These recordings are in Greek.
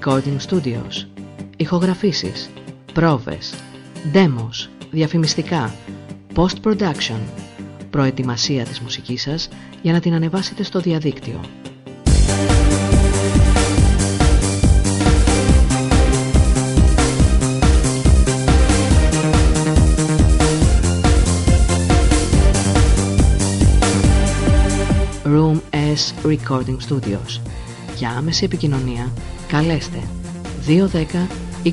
Recording Studios. Ηχογραφήσεις, πρόβες, demos, διαφημιστικά, post-production, προετοιμασία της μουσικής σας για να την ανεβάσετε στο διαδίκτυο. Room S Recording Studios για άμεση επικοινωνία, καλέστε 210 27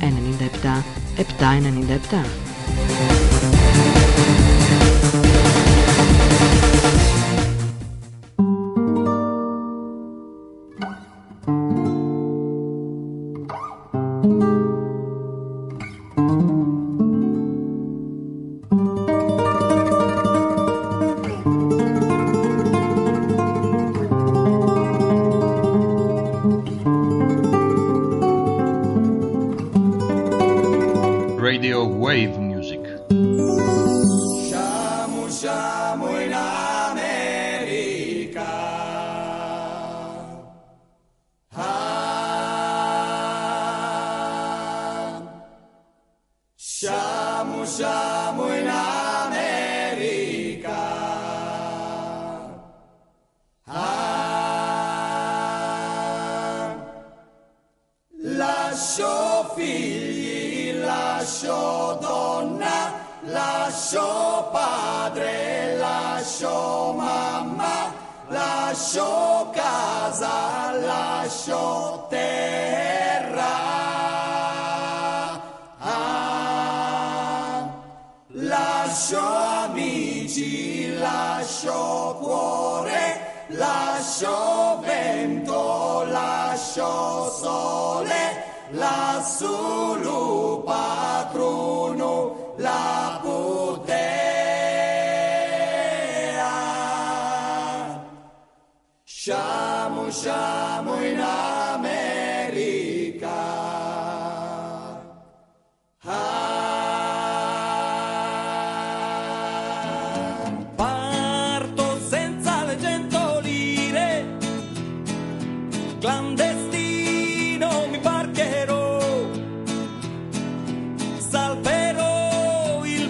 97 797. siamo in alto.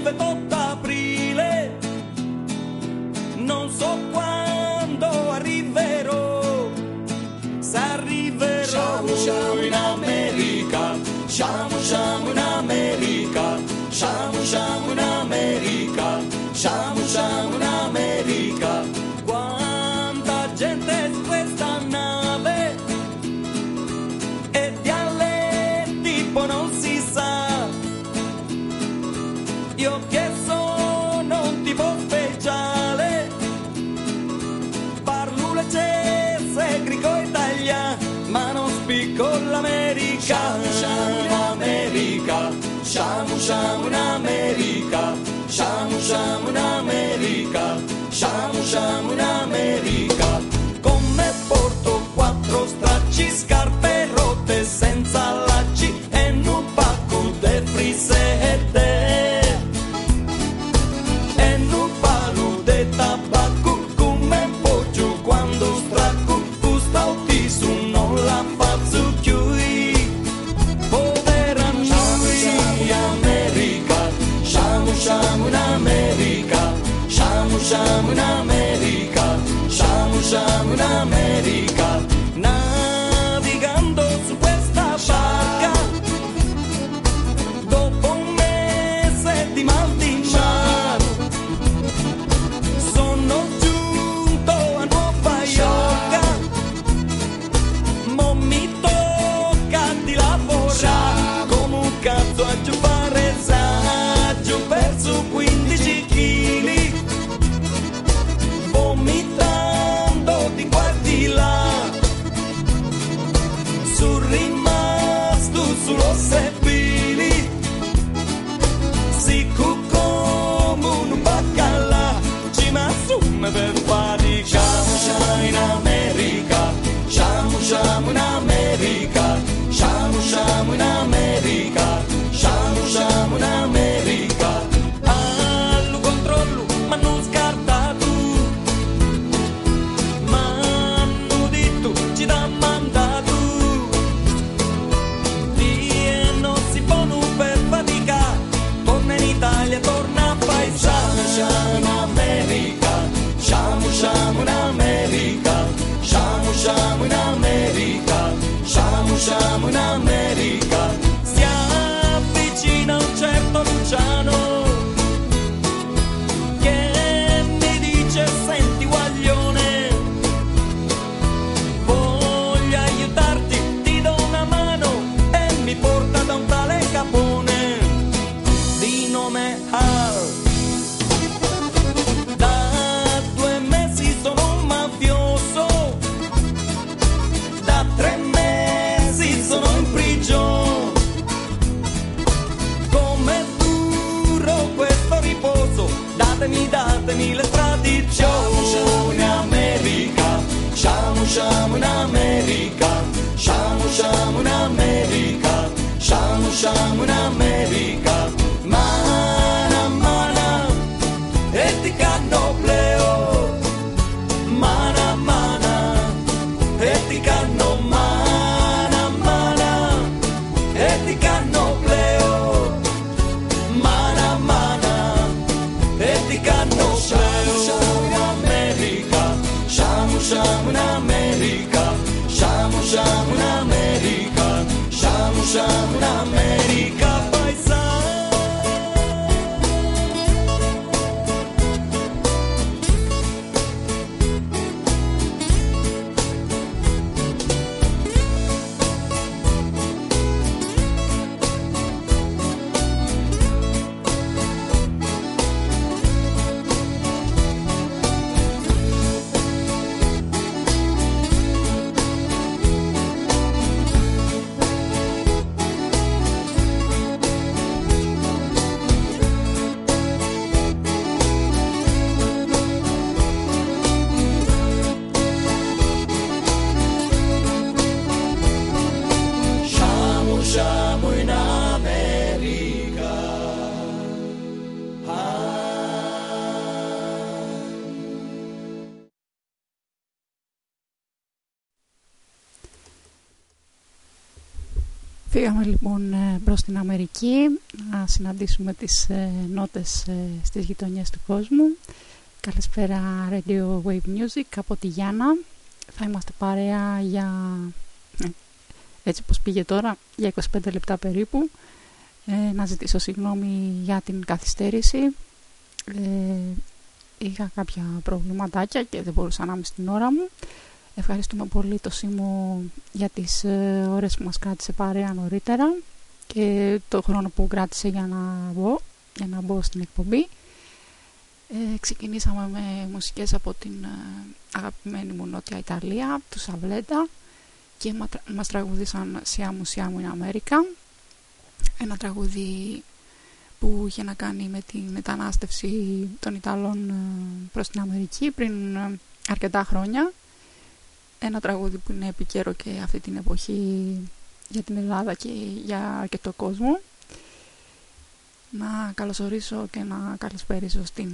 il 28 aprile, non so quando arriverò, se arriverò. Siamo, siamo in America, siamo, siamo in America, siamo, siamo in America, siamo. Shamu Shamu in America, Shamu Shamu in America, Shamu Shamu in America, Shamu Shamu in America, come porto quattro strade. víctimas Φύγαμε λοιπόν ε, προς την Αμερική να συναντήσουμε τις ε, νότες ε, στις γειτονιές του κόσμου. Καλησπέρα Radio Wave Music από τη Γιάννα. Θα είμαστε παρέα για, ε, έτσι πως πήγε τώρα, για 25 λεπτά περίπου. Ε, να ζητήσω συγγνώμη για την καθυστέρηση. Ε, είχα κάποια προβληματάκια και δεν μπορούσα να είμαι στην ώρα μου. Ευχαριστούμε πολύ το Σίμω για τις ε, ώρες που μας κράτησε παρέα νωρίτερα και το χρόνο που κράτησε για να μπω, για να μπω στην εκπομπή. Ε, ξεκινήσαμε με μουσικές από την ε, αγαπημένη μου Νότια Ιταλία, του Σαβλέντα και μα- μας τραγουδήσαν «Σιάμου Σιάμου in Αμέρικα» ένα τραγούδι που είχε να κάνει με τη μετανάστευση των Ιταλών ε, προς την Αμερική πριν ε, αρκετά χρόνια ένα τραγούδι που είναι επικαίρο και αυτή την εποχή για την Ελλάδα και για αρκετό κόσμο. Να καλωσορίσω και να καλησπέρισω στην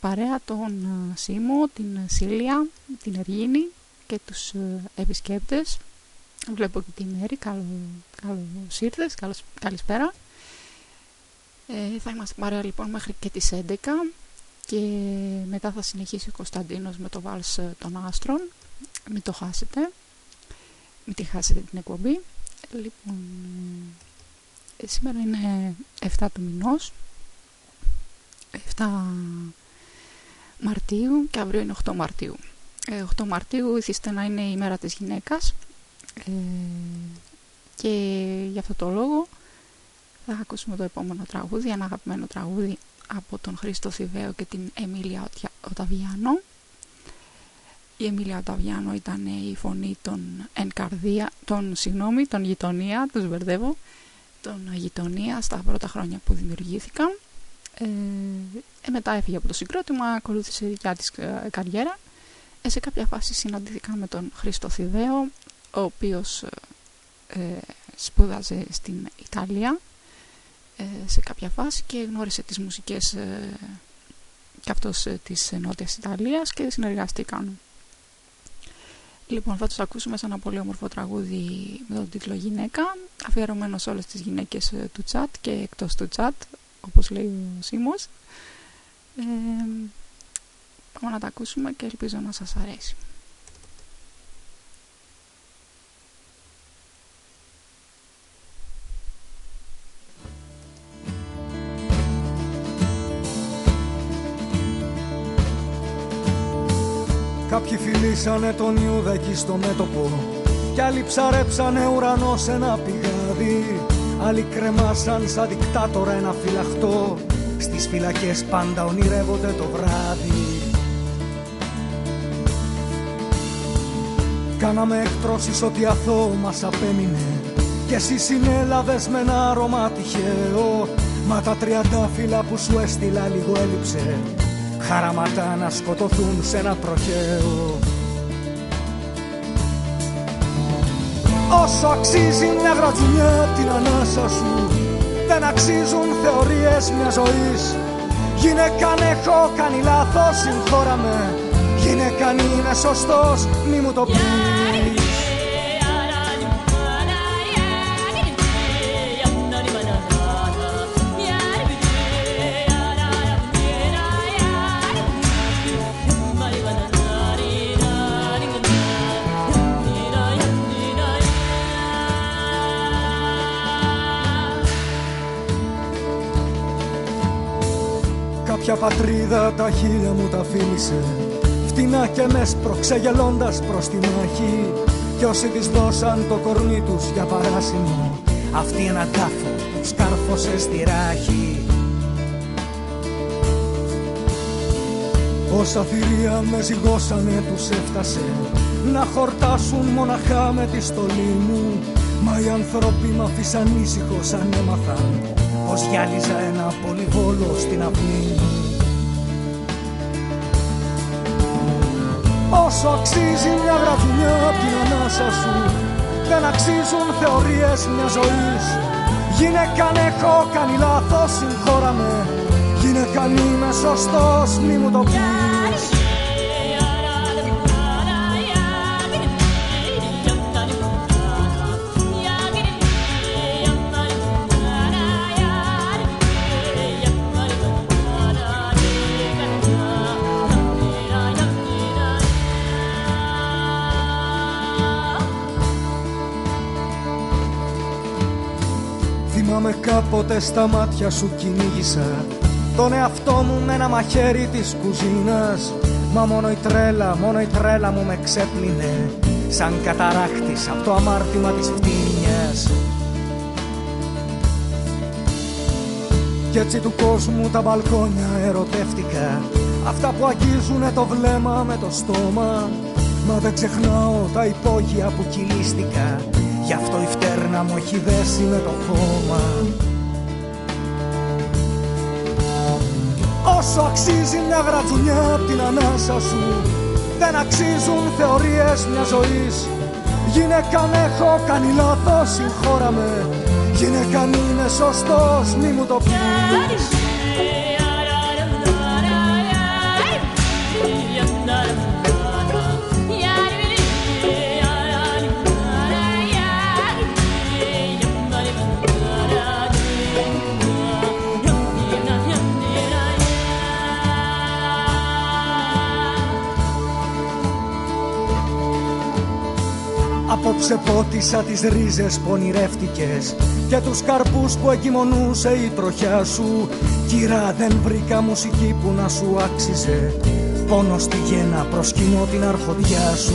παρέα τον ε, Σίμω, την Σίλια, την Εργίνη και τους ε, επισκέπτες. Βλέπω και τη Μέρη, καλό, καλώς ήρθες, καλώς, καλησπέρα. Ε, θα είμαστε παρέα λοιπόν μέχρι και τις 11 και μετά θα συνεχίσει ο Κωνσταντίνος με το βάλς ε, των άστρων μην το χάσετε. Μην τη χάσετε την εκπομπή. Λοιπόν ε, σήμερα είναι 7 του μηνός. 7 Μαρτίου και αύριο είναι 8 Μαρτίου. Ε, 8 Μαρτίου ήθιστε να είναι η μέρα της γυναίκας. Ε, και γι' αυτό το λόγο θα ακούσουμε το επόμενο τραγούδι ένα αγαπημένο τραγούδι από τον Χρήστο Θηβαίο και την Εμίλια Οτια- Οταβιάνο η Εμίλια Οταβιάνο ήταν η φωνή των εν καρδία, των, συγγνώμη, των γειτονία, τους μπερδεύω, των γειτονία στα πρώτα χρόνια που δημιουργήθηκαν. Ε, ε, μετά έφυγε από το συγκρότημα, ακολούθησε δικιά της ε, καριέρα. Ε, σε κάποια φάση συναντήθηκα με τον Χρήστο Θηδαίο, ο οποίος ε, ε, σπούδαζε στην Ιταλία ε, σε κάποια φάση και γνώρισε τις μουσικές ε, και αυτός ε, της Νότιας Ιταλίας και συνεργαστήκαν. Λοιπόν, θα τους ακούσουμε σε ένα πολύ όμορφο τραγούδι με τον τίτλο «Γυναίκα», αφιερωμένο σε όλες τις γυναίκες ε, του τσάτ και εκτός του τσάτ, όπως λέει ο Σίμος. Ε, πάμε να τα ακούσουμε και ελπίζω να σας αρέσει. Κάποιοι φιλήσανε τον Ιούδα εκεί στο μέτωπο Κι άλλοι ψαρέψανε ουρανό σε ένα πηγάδι. Άλλοι κρεμάσαν σαν δικτάτορα ένα φυλαχτό Στις φυλακές πάντα ονειρεύονται το βράδυ. Κάναμε εκτρώσεις ότι αθώο μας απέμεινε. Κι εσύ συνέλαβες με ένα άρωμα τυχαίο. Μα τα τριαντάφυλλα που σου έστειλα λίγο έλειψε. Χαραματά να σκοτωθούν σε ένα τροχαίο Όσο αξίζει μια γρατζουνιά απ' την ανάσα σου Δεν αξίζουν θεωρίες μιας ζωής. Γυναίκα αν έχω κάνει λάθος συγχώρα με. Γυναίκα αν είμαι σωστός μη μου το πεις πατρίδα τα χείλια μου τα φίλησε Φτηνά και μες σπρώξε γελώντας προς τη μάχη Κι όσοι της δώσαν το κορμί τους για παράσημο Αυτή ένα τάφο σκάρφωσε στη ράχη. Όσα θηρία με ζυγώσανε τους έφτασε. Να χορτάσουν μοναχά με τη στολή μου. Μα οι άνθρωποι μ' αφήσαν ήσυχο σαν έμαθαν. Πως γυάλιζα ένα πολυβόλο στην αυλή μου Όσο αξίζει μια γραφειά απ' την ανάσα σου. Δεν αξίζουν θεωρίες μιας ζωής. Γυναίκα αν έχω κάνει λάθος συγχώρα με. Γυναίκα αν είμαι σωστός μη μου το πεις κάποτε στα μάτια σου κυνήγησα Τον εαυτό μου με ένα μαχαίρι της κουζίνας. Μα μόνο η τρέλα, μόνο η τρέλα μου με ξέπλυνε Σαν καταράχτης από το αμάρτημα της φτύνιας Κι έτσι του κόσμου τα μπαλκόνια ερωτεύτηκα Αυτά που αγγίζουνε το βλέμμα με το στόμα. Μα δεν ξεχνάω τα υπόγεια που κυλίστηκα Γι' αυτό η φτέρνα μου έχει δέσει με το χώμα Όσο αξίζει μια γρατζουνιά απ' την ανάσα σου Δεν αξίζουν θεωρίες μιας ζωής. Γυναίκα αν έχω κάνει λάθος συγχώρα με. Γυναίκα αν είμαι σωστός μη μου το πεις Απόψε πότισα τις ρίζες που ονειρεύτηκες Και τους καρπούς που εγκυμονούσε η τροχιά σου. Κυρά δεν βρήκα μουσική που να σου άξιζε. Πόνο στη γέννα προσκυνώ την αρχοντιά σου.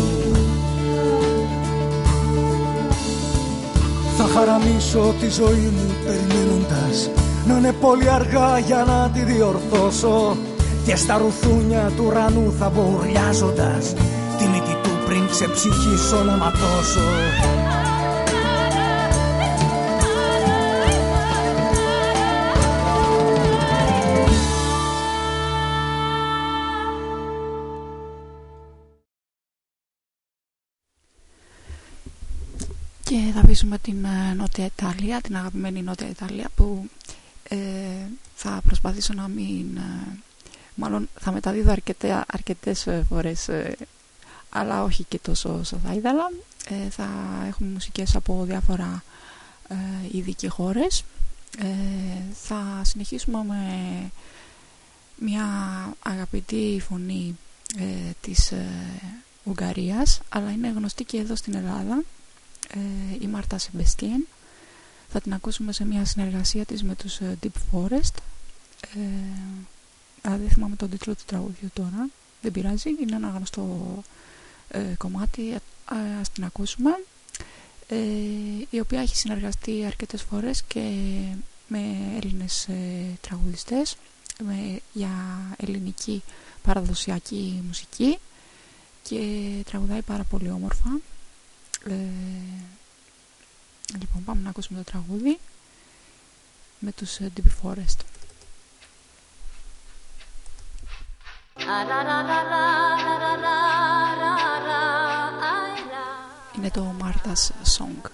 Θα χαραμίσω τη ζωή μου περιμένοντας Να είναι πολύ αργά για να τη διορθώσω. Και στα ρουθούνια του ουρανού θα μπουρλιάζοντας Τη μύτη του πριν ξεψυχήσω να ματώσω Και θα αφήσουμε την ε, Νότια Ιταλία, την αγαπημένη Νότια Ιταλία που ε, θα προσπαθήσω να μην... Ε, μάλλον θα μεταδίδω αρκετέ, αρκετές ε, φορές ε, αλλά όχι και τόσο όσο θα ήθελα. θα έχουμε μουσικές από διάφορα ε, είδη και χώρες. θα συνεχίσουμε με μια αγαπητή φωνή της Ουγγαρίας αλλά είναι γνωστή και εδώ στην Ελλάδα ε, η Μάρτα Σεμπεστίεν θα την ακούσουμε σε μια συνεργασία της με τους ε, Deep Forest ε, δεν θυμάμαι τον τίτλο του τραγουδιού τώρα δεν πειράζει, είναι ένα γνωστό ε, κομμάτι ε, ας την ακούσουμε ε, η οποία έχει συνεργαστεί αρκετές φορές και με Έλληνες τραγουδιστές με, για ελληνική παραδοσιακή μουσική και τραγουδάει πάρα πολύ όμορφα. Ε, λοιπόν πάμε να ακούσουμε το τραγούδι με τους uh, Deep Forest είναι το Martha's Song.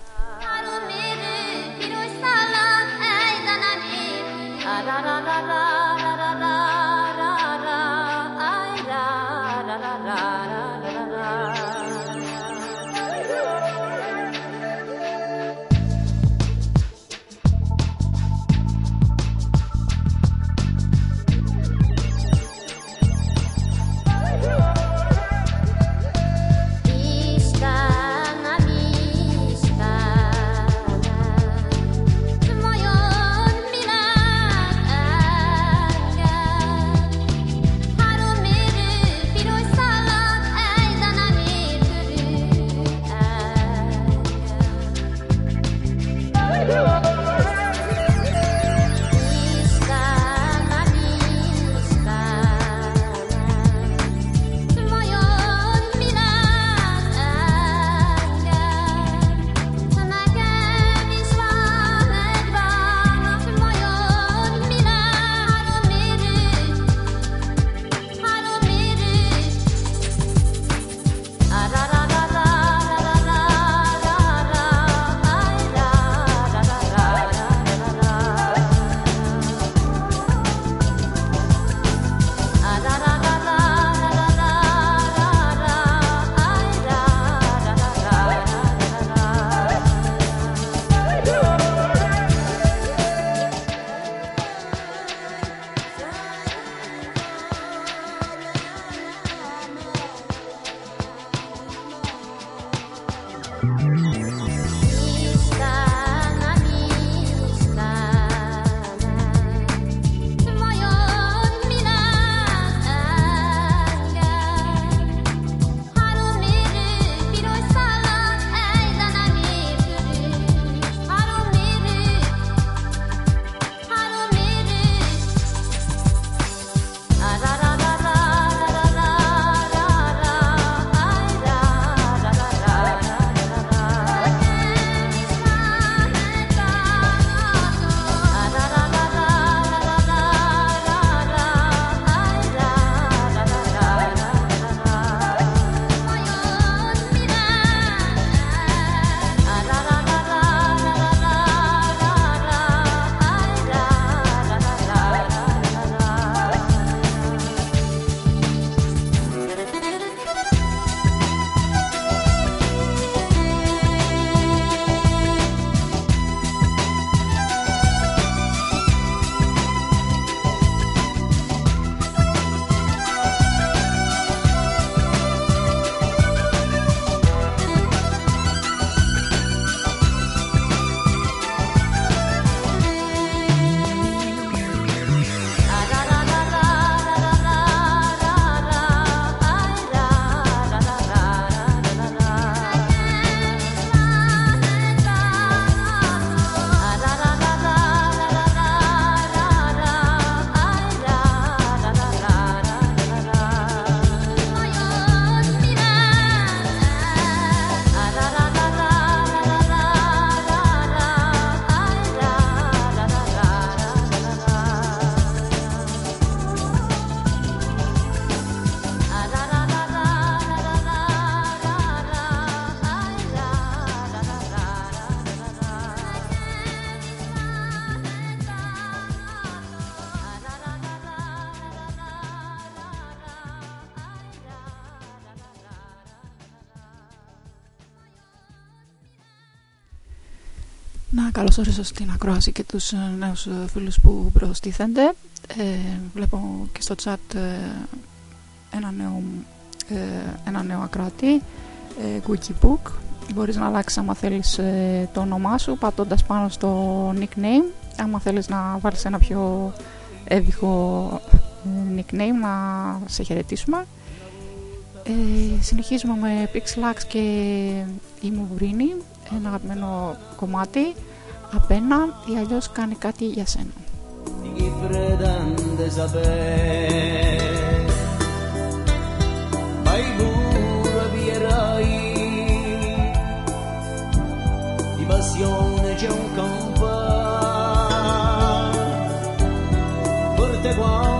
Καλώς όρισα στην ακρόαση και τους ε, νέους ε, φίλους που προστίθενται. Ε, βλέπω και στο chat ε, ένα, νέο, ε, ένα νέο ακράτη, ε, Wikibook. Μπορείς να αλλάξεις άμα θέλεις το όνομά σου πατώντας πάνω στο nickname. Άμα θέλεις να βάλεις ένα πιο έβυχο nickname να σε χαιρετήσουμε. Ε, συνεχίζουμε με Pixelax και η Μουβρίνη, ένα αγαπημένο κομμάτι απένα ή αλλιώς κάνει κάτι για σένα. passione c'è un campo forte quante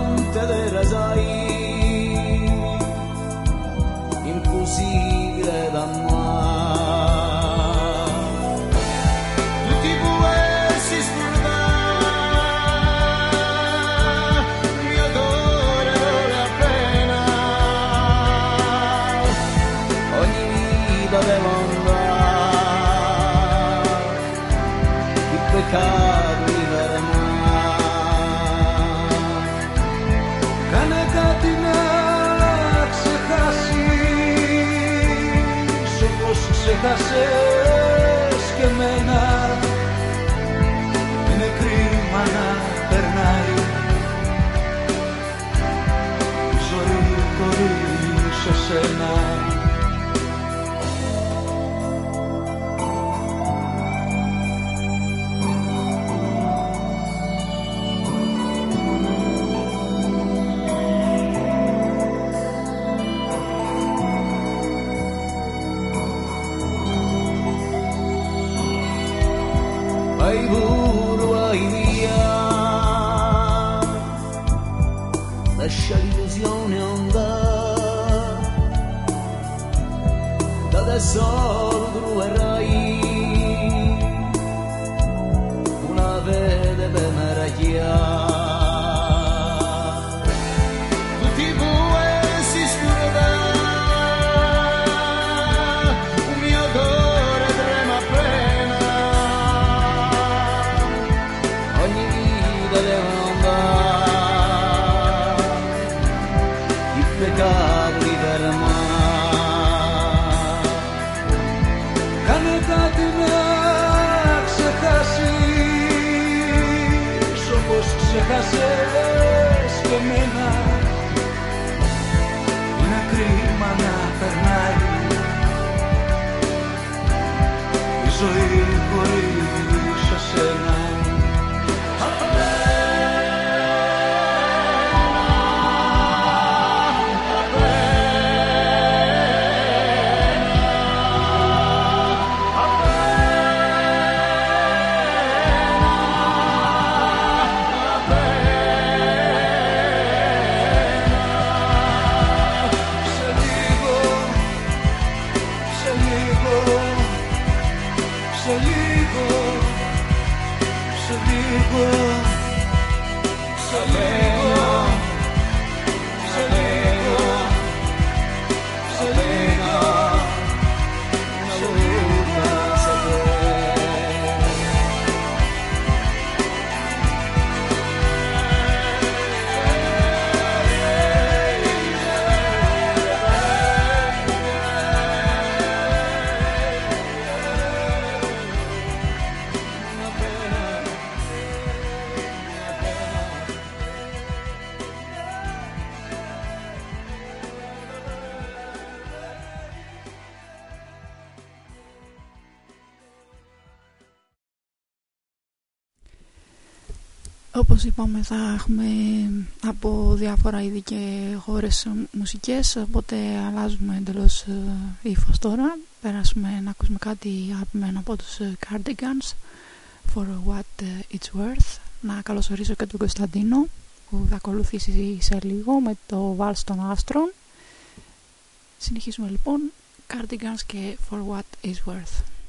Όπως είπαμε θα έχουμε από διάφορα είδη και χώρες μουσικές οπότε αλλάζουμε εντελώς ε, ύφος τώρα. Περάσουμε να ακούσουμε κάτι αγαπημένο από τους ε, Cardigans For What It's Worth. Να καλωσορίσω και τον Κωνσταντίνο που θα ακολουθήσει σε λίγο με το Βάλς των Άστρων. Συνεχίζουμε λοιπόν. Cardigans και For What It's Worth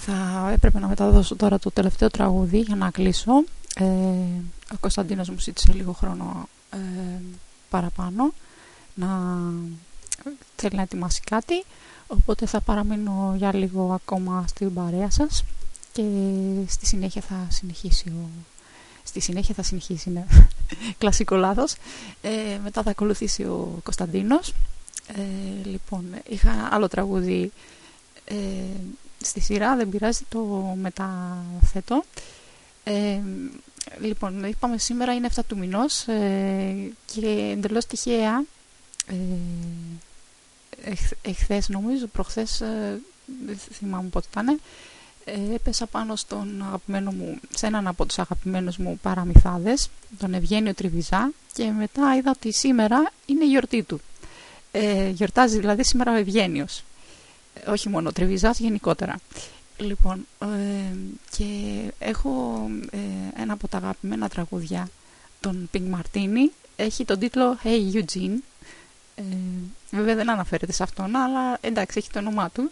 θα έπρεπε να μεταδώσω τώρα το τελευταίο τραγούδι για να κλείσω. Ε, ο Κωνσταντίνος μου ζήτησε λίγο χρόνο ε, παραπάνω να θέλει να ετοιμάσει κάτι οπότε θα παραμείνω για λίγο ακόμα στην παρέα σας και στη συνέχεια θα συνεχίσει ο... Στη συνέχεια θα συνεχίσει, ναι. Κλασικό λάθος. Ε, μετά θα ακολουθήσει ο Κωνσταντίνος. Ε, λοιπόν, είχα άλλο τραγούδι ε, στη σειρά, δεν πειράζει, το μεταθέτω. Ε, λοιπόν, είπαμε σήμερα είναι 7 του μηνός ε, και εντελώς τυχαία ε, εχ, εχθές νομίζω, προχθές, ε, δεν θυμάμαι πότε ήταν, ε, έπεσα πάνω στον αγαπημένο μου, σε έναν από τους αγαπημένους μου παραμυθάδες, τον Ευγένιο Τριβιζά και μετά είδα ότι σήμερα είναι η γιορτή του. Ε, γιορτάζει δηλαδή σήμερα ο Ευγένιος, ε, όχι μόνο ο Τριβιζάς γενικότερα. Λοιπόν, ε, και έχω ε, ένα από τα αγαπημένα τραγούδια, τον Pink Martini, έχει τον τίτλο Hey Eugene, ε, βέβαια δεν αναφέρεται σε αυτόν, αλλά εντάξει, έχει το όνομά του.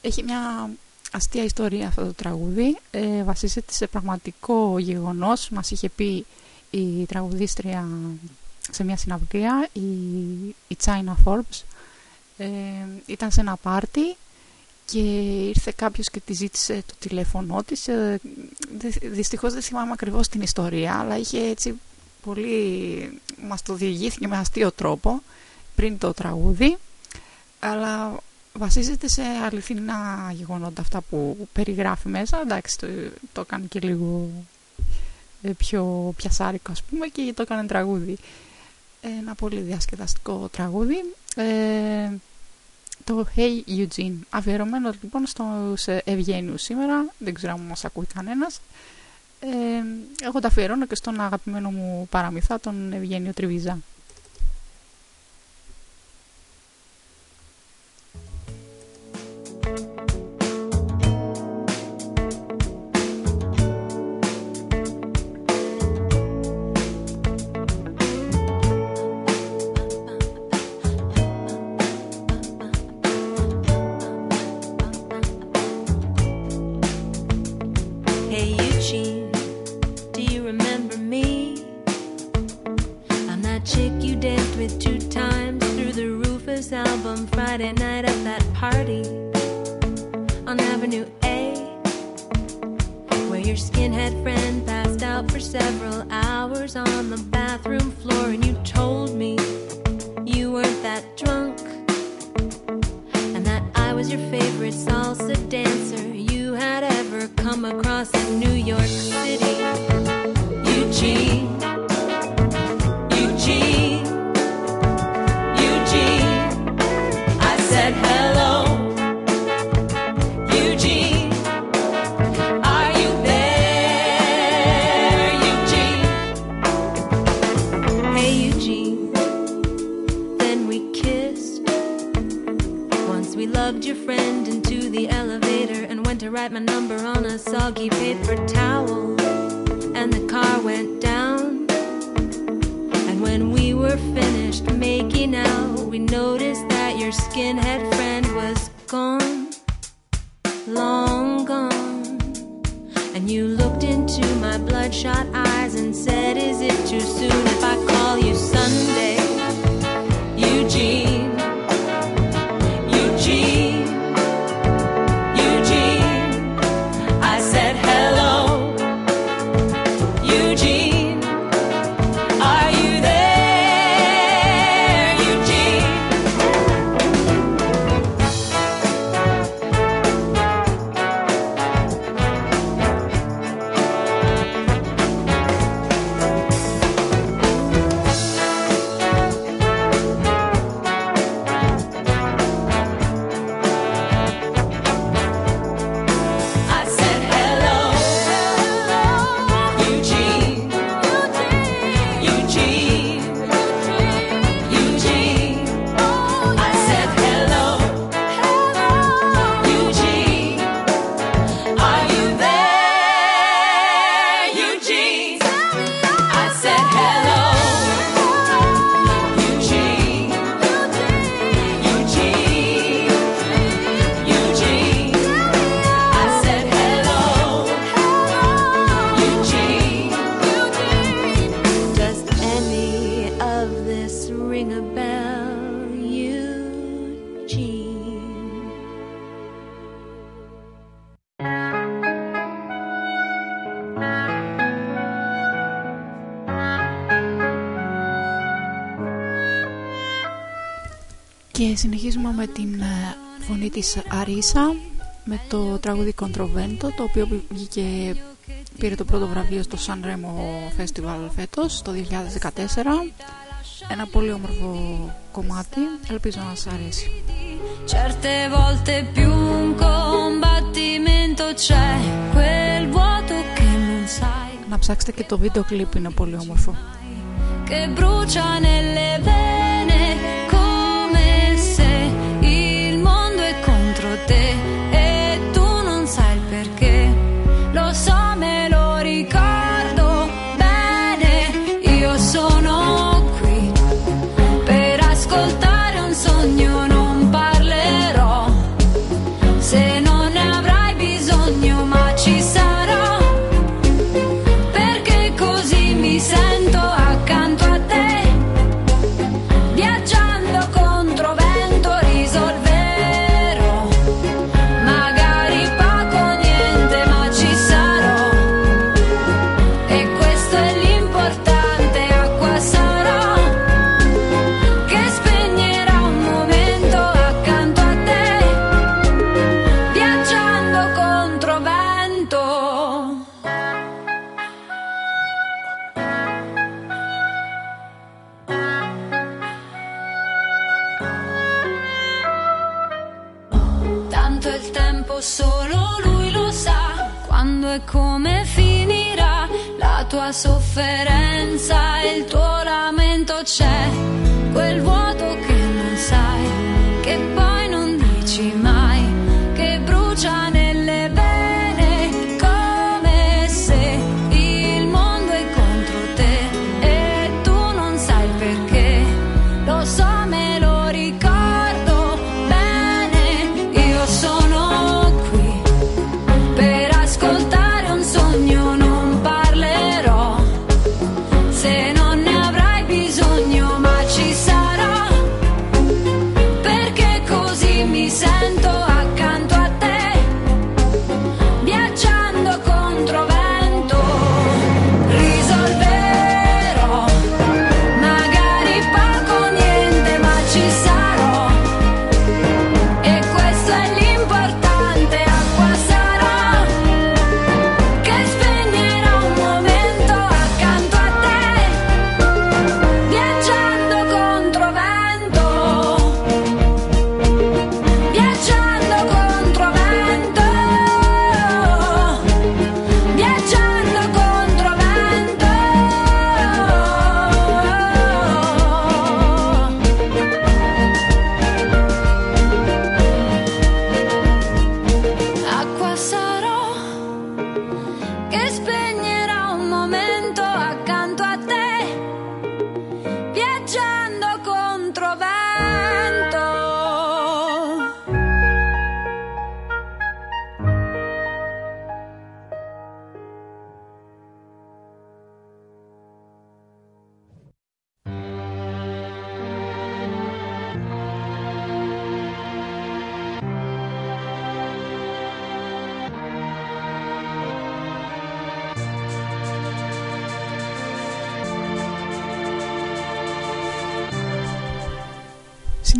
Έχει μια αστεία ιστορία αυτό το τραγούδι. Ε, βασίζεται σε πραγματικό γεγονός. Μας είχε πει η τραγουδίστρια σε μια συναυλία, η, η China Forbes. Ε, ήταν σε ένα πάρτι και ήρθε κάποιος και τη ζήτησε το τηλέφωνό της. Ε, δυστυχώς δεν θυμάμαι ακριβώς την ιστορία, αλλά είχε έτσι πολύ... μας το διηγήθηκε με αστείο τρόπο πριν το τραγούδι. Αλλά βασίζεται σε αληθινά γεγονότα αυτά που περιγράφει μέσα. Εντάξει το, το κάνει και λίγο ε, πιο πιασάρικο ας πούμε και το έκανε τραγούδι. Ένα πολύ διασκεδαστικό τραγούδι. Ε, το Hey Eugene αφιερωμένο λοιπόν στους Ευγένιου σήμερα. Δεν ξέρω αν μας ακούει κανένας. Ε, εγώ τα αφιερώνω και στον αγαπημένο μου παραμυθά τον Ευγένιο Τριβιζά your skinhead friend passed out for several hours on the bathroom floor, and you told me you weren't that drunk. And that I was your favorite salsa dancer you had ever come across in New York City. Eugene. soggy paper towel, and the car went down. And when we were finished making out, we noticed that your skinhead friend was gone, long gone. And you looked into my bloodshot eyes and said, Is it too soon if I call you? Συνεχίζουμε με την ε, φωνή της Αρίσα με το τραγούδι Controvento το οποίο βγήκε, πήρε το πρώτο βραβείο στο San Remo Festival φέτος το 2014 ένα πολύ όμορφο κομμάτι. Ελπίζω να σας αρέσει. Certe volte più un combattimento c'è quel vuoto che non sai. Να ψάξετε και το βίντεο κλιπ είναι πολύ όμορφο. Che brucia nelle vene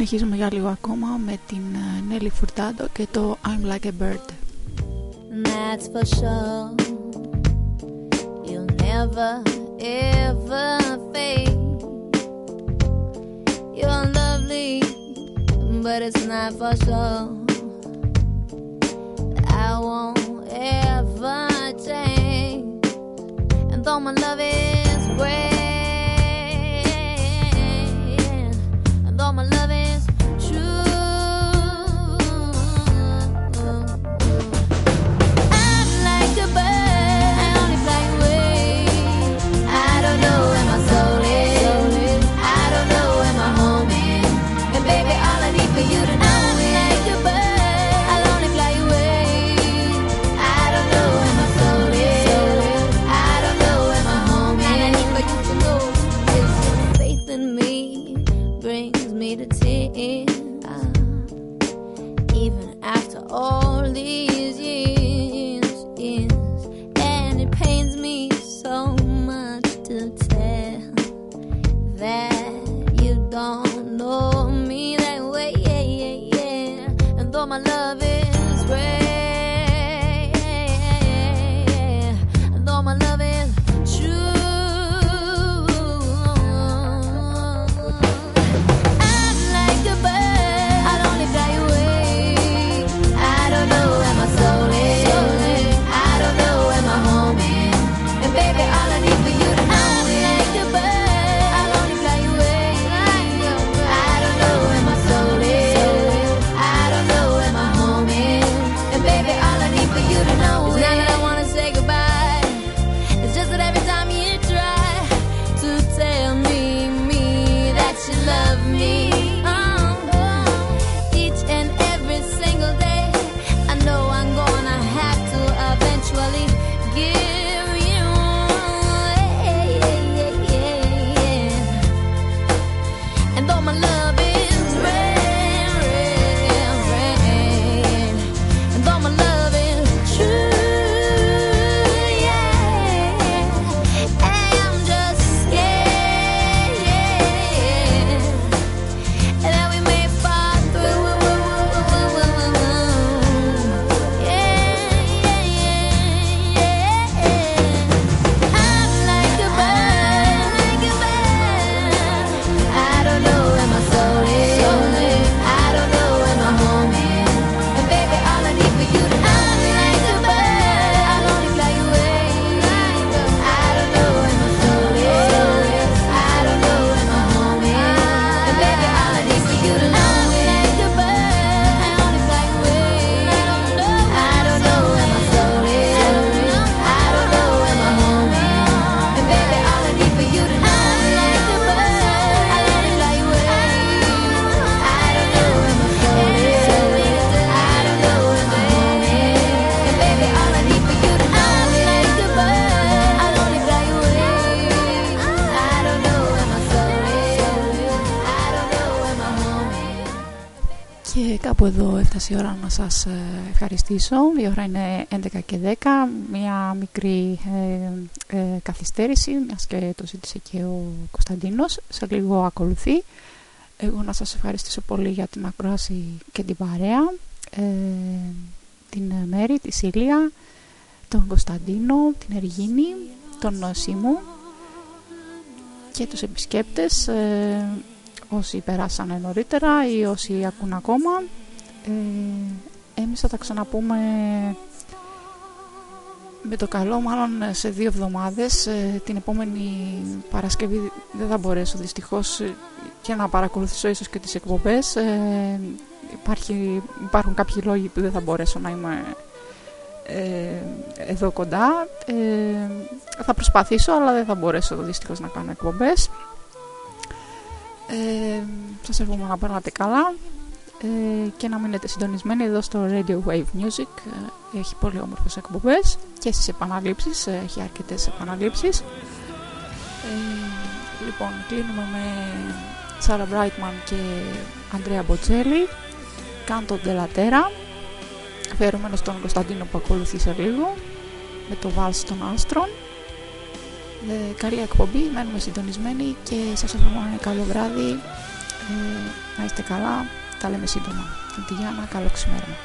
Συνεχίζουμε για λίγο ακόμα με την Nelly Furtado και το I'm Like a Bird. And that's for sure. You'll never, ever fade. You're lovely, but it's not for sure. I won't ever change. And though my love is η να σας ε, ευχαριστήσω. Η ώρα είναι 11 και 10, μια μικρή ε, ε, καθυστέρηση, μιας και το ζήτησε και ο Κωνσταντίνος. Σε λίγο ακολουθεί. Εγώ να σας ευχαριστήσω πολύ για την ακρόαση και την παρέα, την Μέρη, τη Σίλια, τον Κωνσταντίνο, την Εργίνη, τον Σίμου και τους επισκέπτες όσοι περάσανε νωρίτερα ή όσοι ακούν ακόμα ε, εμείς θα τα ξαναπούμε με το καλό μάλλον σε δύο εβδομάδες. Ε, την επόμενη Παρασκευή δεν θα μπορέσω δυστυχώς ε, και να παρακολουθήσω ίσως και τις εκπομπές. Ε, υπάρχει, υπάρχουν κάποιοι λόγοι που δεν θα μπορέσω να είμαι εδώ κοντά. Θα προσπαθήσω αλλά δεν θα μπορέσω δυστυχώς να κάνω εκπομπές. Σας εύχομαι να περνάτε καλά. Ε, και να μείνετε συντονισμένοι εδώ στο Radio Wave Music. Ε, έχει πολύ όμορφες εκπομπές και στις επαναλήψεις, ε, έχει αρκετές επαναλήψεις. Ε, λοιπόν κλείνουμε με Σάρα Μπράιτμαν και Ανδρέα Μποτσέλη Κάντο Ντελατέρα αφιερωμένο στον Κωνσταντίνο που ακολουθεί σε λίγο με το βάλς των άστρων. Καλή εκπομπή, μένουμε συντονισμένοι και σας εύχομαι ένα καλό βράδυ. Να είστε καλά. Τα λέμε σύντομα. Αντιγιάννα, καλό ξημέρωμα.